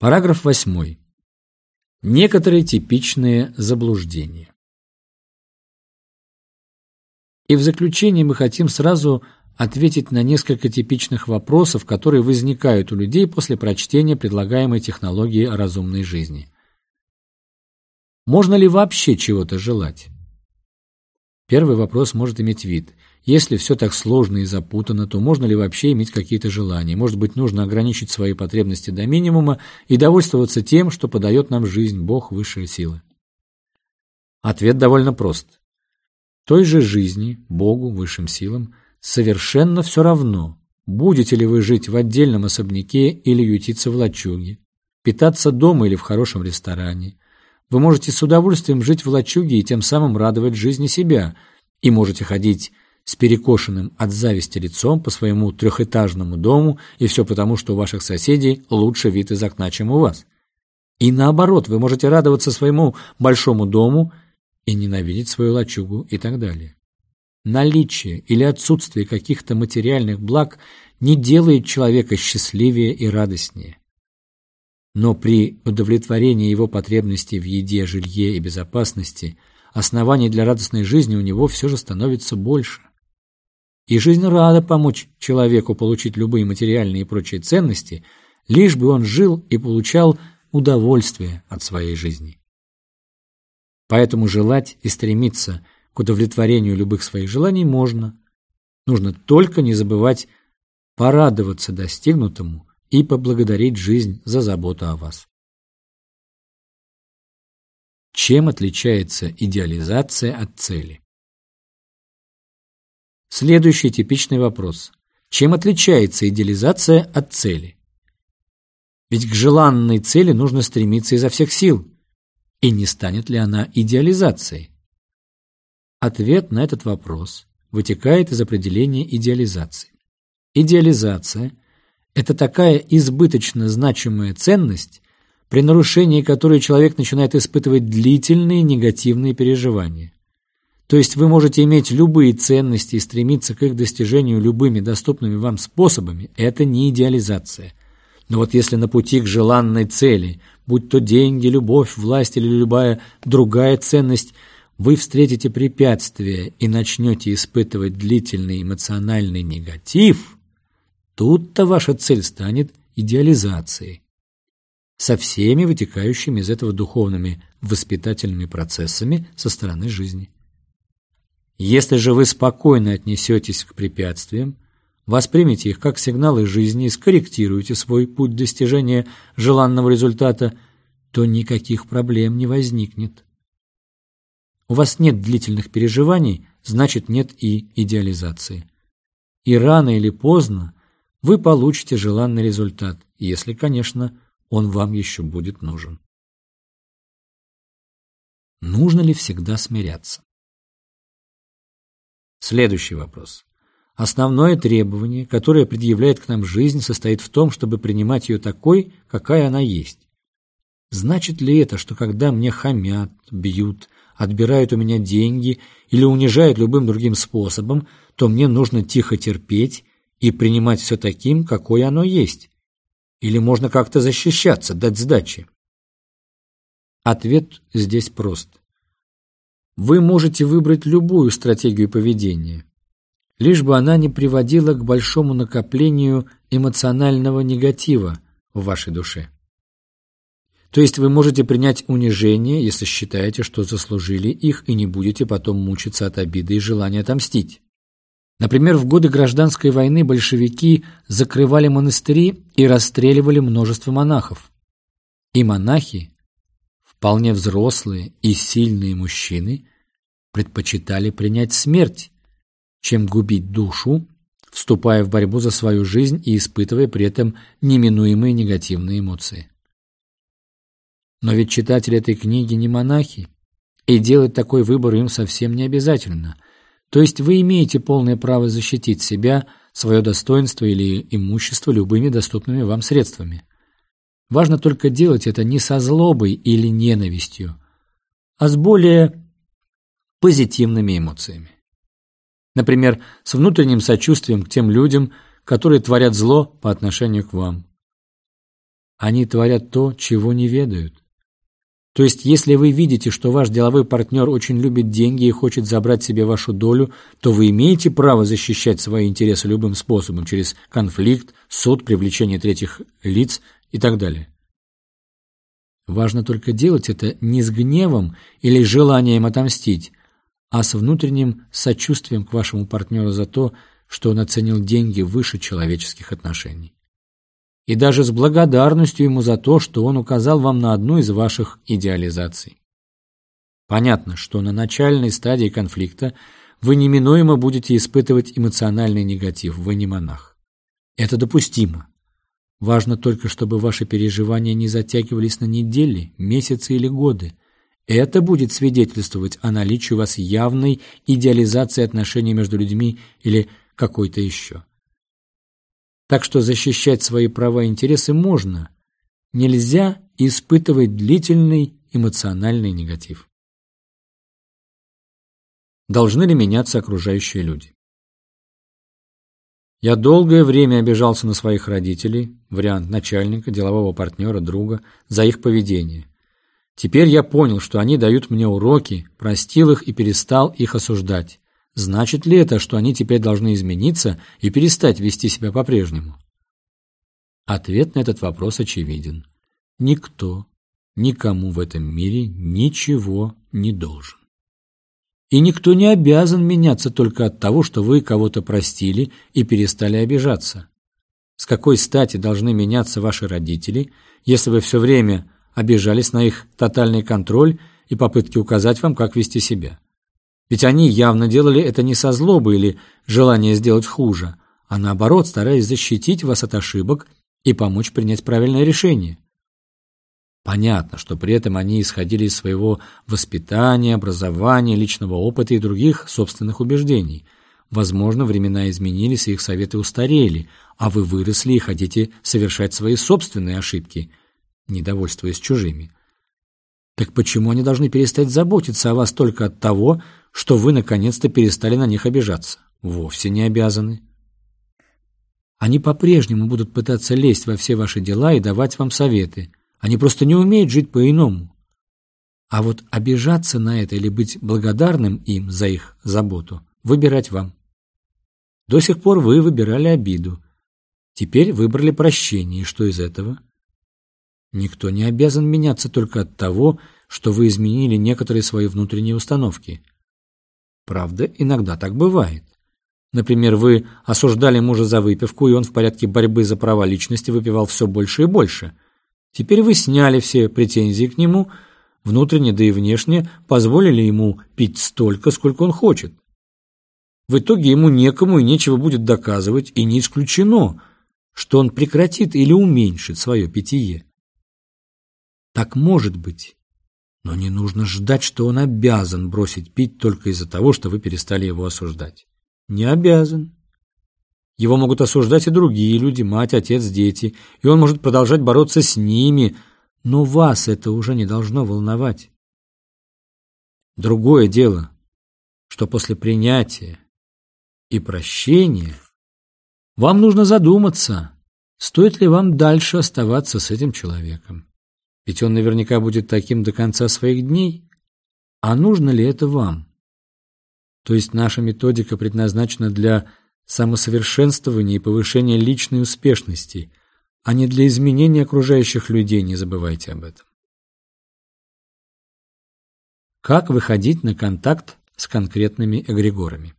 Параграф 8. Некоторые типичные заблуждения. И в заключение мы хотим сразу ответить на несколько типичных вопросов, которые возникают у людей после прочтения предлагаемой технологии о разумной жизни. Можно ли вообще чего-то желать? Первый вопрос может иметь вид. Если все так сложно и запутано, то можно ли вообще иметь какие-то желания? Может быть, нужно ограничить свои потребности до минимума и довольствоваться тем, что подает нам жизнь Бог высшей силы? Ответ довольно прост. Той же жизни, Богу, высшим силам, совершенно все равно, будете ли вы жить в отдельном особняке или ютиться в лачуге, питаться дома или в хорошем ресторане. Вы можете с удовольствием жить в лачуге и тем самым радовать жизни себя, и можете ходить с перекошенным от зависти лицом по своему трехэтажному дому, и все потому, что у ваших соседей лучше вид из окна, чем у вас. И наоборот, вы можете радоваться своему большому дому и ненавидеть свою лачугу и так далее. Наличие или отсутствие каких-то материальных благ не делает человека счастливее и радостнее. Но при удовлетворении его потребностей в еде, жилье и безопасности оснований для радостной жизни у него все же становится больше. И жизнь рада помочь человеку получить любые материальные и прочие ценности, лишь бы он жил и получал удовольствие от своей жизни. Поэтому желать и стремиться к удовлетворению любых своих желаний можно. Нужно только не забывать порадоваться достигнутому и поблагодарить жизнь за заботу о вас. Чем отличается идеализация от цели? Следующий типичный вопрос. Чем отличается идеализация от цели? Ведь к желанной цели нужно стремиться изо всех сил. И не станет ли она идеализацией? Ответ на этот вопрос вытекает из определения идеализации. Идеализация – это такая избыточно значимая ценность, при нарушении которой человек начинает испытывать длительные негативные переживания. То есть вы можете иметь любые ценности и стремиться к их достижению любыми доступными вам способами. Это не идеализация. Но вот если на пути к желанной цели, будь то деньги, любовь, власть или любая другая ценность, вы встретите препятствие и начнете испытывать длительный эмоциональный негатив, тут-то ваша цель станет идеализацией со всеми вытекающими из этого духовными воспитательными процессами со стороны жизни. Если же вы спокойно отнесетесь к препятствиям, воспримите их как сигналы жизни и скорректируете свой путь достижения желанного результата, то никаких проблем не возникнет. У вас нет длительных переживаний, значит нет и идеализации. И рано или поздно вы получите желанный результат, если, конечно, он вам еще будет нужен. Нужно ли всегда смиряться? Следующий вопрос. Основное требование, которое предъявляет к нам жизнь, состоит в том, чтобы принимать ее такой, какая она есть. Значит ли это, что когда мне хамят, бьют, отбирают у меня деньги или унижают любым другим способом, то мне нужно тихо терпеть и принимать все таким, какое оно есть? Или можно как-то защищаться, дать сдачи? Ответ здесь прост. Вы можете выбрать любую стратегию поведения, лишь бы она не приводила к большому накоплению эмоционального негатива в вашей душе. То есть вы можете принять унижение, если считаете, что заслужили их, и не будете потом мучиться от обиды и желания отомстить. Например, в годы гражданской войны большевики закрывали монастыри и расстреливали множество монахов. И монахи вполне взрослые и сильные мужчины предпочитали принять смерть, чем губить душу, вступая в борьбу за свою жизнь и испытывая при этом неминуемые негативные эмоции. Но ведь читатели этой книги не монахи, и делать такой выбор им совсем не обязательно. То есть вы имеете полное право защитить себя, свое достоинство или имущество любыми доступными вам средствами. Важно только делать это не со злобой или ненавистью, а с более позитивными эмоциями. Например, с внутренним сочувствием к тем людям, которые творят зло по отношению к вам. Они творят то, чего не ведают. То есть, если вы видите, что ваш деловой партнер очень любит деньги и хочет забрать себе вашу долю, то вы имеете право защищать свои интересы любым способом, через конфликт, суд, привлечение третьих лиц и так далее. Важно только делать это не с гневом или желанием отомстить, а с внутренним сочувствием к вашему партнеру за то, что он оценил деньги выше человеческих отношений и даже с благодарностью ему за то, что он указал вам на одну из ваших идеализаций. Понятно, что на начальной стадии конфликта вы неминуемо будете испытывать эмоциональный негатив, вы не монах. Это допустимо. Важно только, чтобы ваши переживания не затягивались на недели, месяцы или годы. Это будет свидетельствовать о наличии у вас явной идеализации отношений между людьми или какой-то еще. Так что защищать свои права и интересы можно. Нельзя испытывать длительный эмоциональный негатив. Должны ли меняться окружающие люди? Я долгое время обижался на своих родителей, вариант начальника, делового партнера, друга, за их поведение. Теперь я понял, что они дают мне уроки, простил их и перестал их осуждать. Значит ли это, что они теперь должны измениться и перестать вести себя по-прежнему? Ответ на этот вопрос очевиден. Никто никому в этом мире ничего не должен. И никто не обязан меняться только от того, что вы кого-то простили и перестали обижаться. С какой стати должны меняться ваши родители, если вы все время обижались на их тотальный контроль и попытки указать вам, как вести себя? Ведь они явно делали это не со злобы или желания сделать хуже, а наоборот, стараясь защитить вас от ошибок и помочь принять правильное решение. Понятно, что при этом они исходили из своего воспитания, образования, личного опыта и других собственных убеждений. Возможно, времена изменились и их советы устарели, а вы выросли и хотите совершать свои собственные ошибки, недовольствуясь чужими. Так почему они должны перестать заботиться о вас только от того, что вы наконец-то перестали на них обижаться. Вовсе не обязаны. Они по-прежнему будут пытаться лезть во все ваши дела и давать вам советы. Они просто не умеют жить по-иному. А вот обижаться на это или быть благодарным им за их заботу выбирать вам. До сих пор вы выбирали обиду. Теперь выбрали прощение. И что из этого? Никто не обязан меняться только от того, что вы изменили некоторые свои внутренние установки – Правда, иногда так бывает. Например, вы осуждали мужа за выпивку, и он в порядке борьбы за права личности выпивал все больше и больше. Теперь вы сняли все претензии к нему, внутренне да и внешне, позволили ему пить столько, сколько он хочет. В итоге ему некому и нечего будет доказывать, и не исключено, что он прекратит или уменьшит свое питье. Так может быть. Но не нужно ждать, что он обязан бросить пить только из-за того, что вы перестали его осуждать. Не обязан. Его могут осуждать и другие люди, мать, отец, дети, и он может продолжать бороться с ними, но вас это уже не должно волновать. Другое дело, что после принятия и прощения вам нужно задуматься, стоит ли вам дальше оставаться с этим человеком. Ведь он наверняка будет таким до конца своих дней. А нужно ли это вам? То есть наша методика предназначена для самосовершенствования и повышения личной успешности, а не для изменения окружающих людей, не забывайте об этом. Как выходить на контакт с конкретными эгрегорами?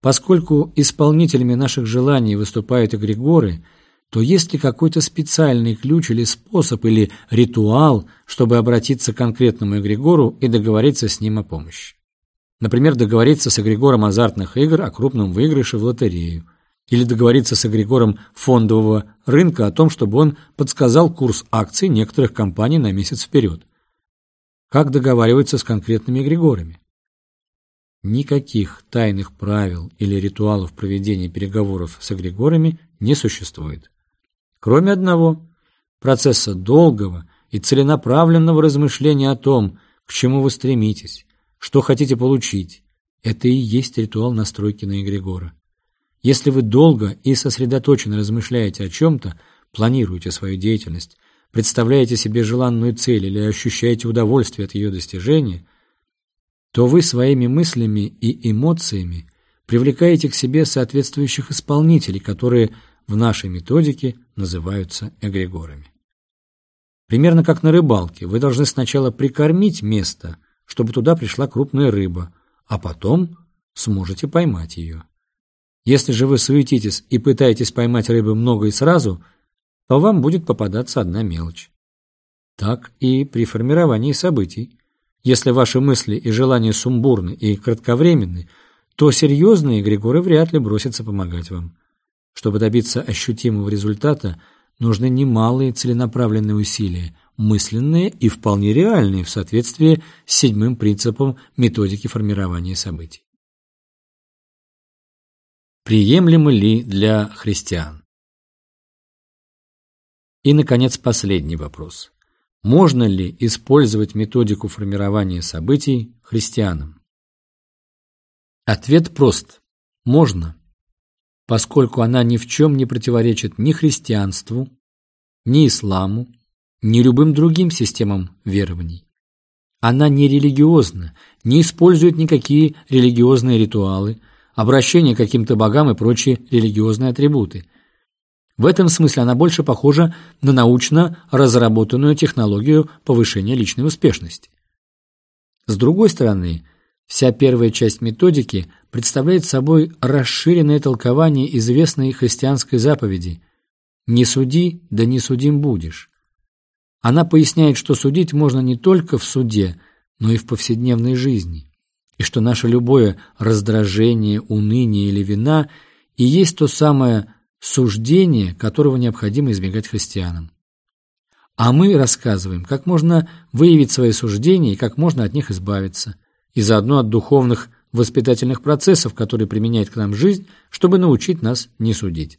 Поскольку исполнителями наших желаний выступают эгрегоры – то есть ли какой-то специальный ключ или способ или ритуал, чтобы обратиться к конкретному эгрегору и договориться с ним о помощи. Например, договориться с эгрегором азартных игр о крупном выигрыше в лотерею, или договориться с эгрегором фондового рынка о том, чтобы он подсказал курс акций некоторых компаний на месяц вперед. Как договариваться с конкретными эгрегорами? Никаких тайных правил или ритуалов проведения переговоров с эгрегорами не существует. Кроме одного – процесса долгого и целенаправленного размышления о том, к чему вы стремитесь, что хотите получить. Это и есть ритуал настройки на эгрегора. Если вы долго и сосредоточенно размышляете о чем-то, планируете свою деятельность, представляете себе желанную цель или ощущаете удовольствие от ее достижения, то вы своими мыслями и эмоциями привлекаете к себе соответствующих исполнителей, которые в нашей методике называются эгрегорами. Примерно как на рыбалке, вы должны сначала прикормить место, чтобы туда пришла крупная рыба, а потом сможете поймать ее. Если же вы суетитесь и пытаетесь поймать рыбы много и сразу, то вам будет попадаться одна мелочь. Так и при формировании событий. Если ваши мысли и желания сумбурны и кратковременны, то серьезные эгрегоры вряд ли бросятся помогать вам. Чтобы добиться ощутимого результата, нужны немалые целенаправленные усилия, мысленные и вполне реальные в соответствии с седьмым принципом методики формирования событий. Приемлемо ли для христиан? И, наконец, последний вопрос. Можно ли использовать методику формирования событий христианам? Ответ прост. Можно, поскольку она ни в чем не противоречит ни христианству, ни исламу, ни любым другим системам верований. Она не религиозна, не использует никакие религиозные ритуалы, обращение к каким-то богам и прочие религиозные атрибуты. В этом смысле она больше похожа на научно разработанную технологию повышения личной успешности. С другой стороны, вся первая часть методики представляет собой расширенное толкование известной христианской заповеди «Не суди, да не судим будешь». Она поясняет, что судить можно не только в суде, но и в повседневной жизни и что наше любое раздражение, уныние или вина и есть то самое суждение, которого необходимо избегать христианам. А мы рассказываем, как можно выявить свои суждения и как можно от них избавиться, и заодно от духовных воспитательных процессов, которые применяет к нам жизнь, чтобы научить нас не судить.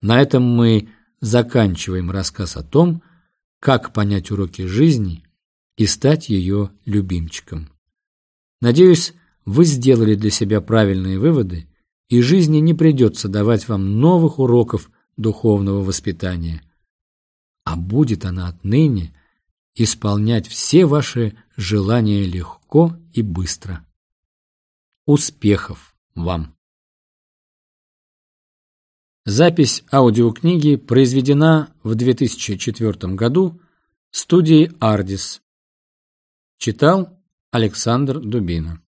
На этом мы заканчиваем рассказ о том, как понять уроки жизни и стать ее любимчиком. Надеюсь, вы сделали для себя правильные выводы, и жизни не придется давать вам новых уроков духовного воспитания. А будет она отныне исполнять все ваши желания легко и быстро. Успехов вам! Запись аудиокниги произведена в 2004 году студией «Ардис». Читал Александр Дубина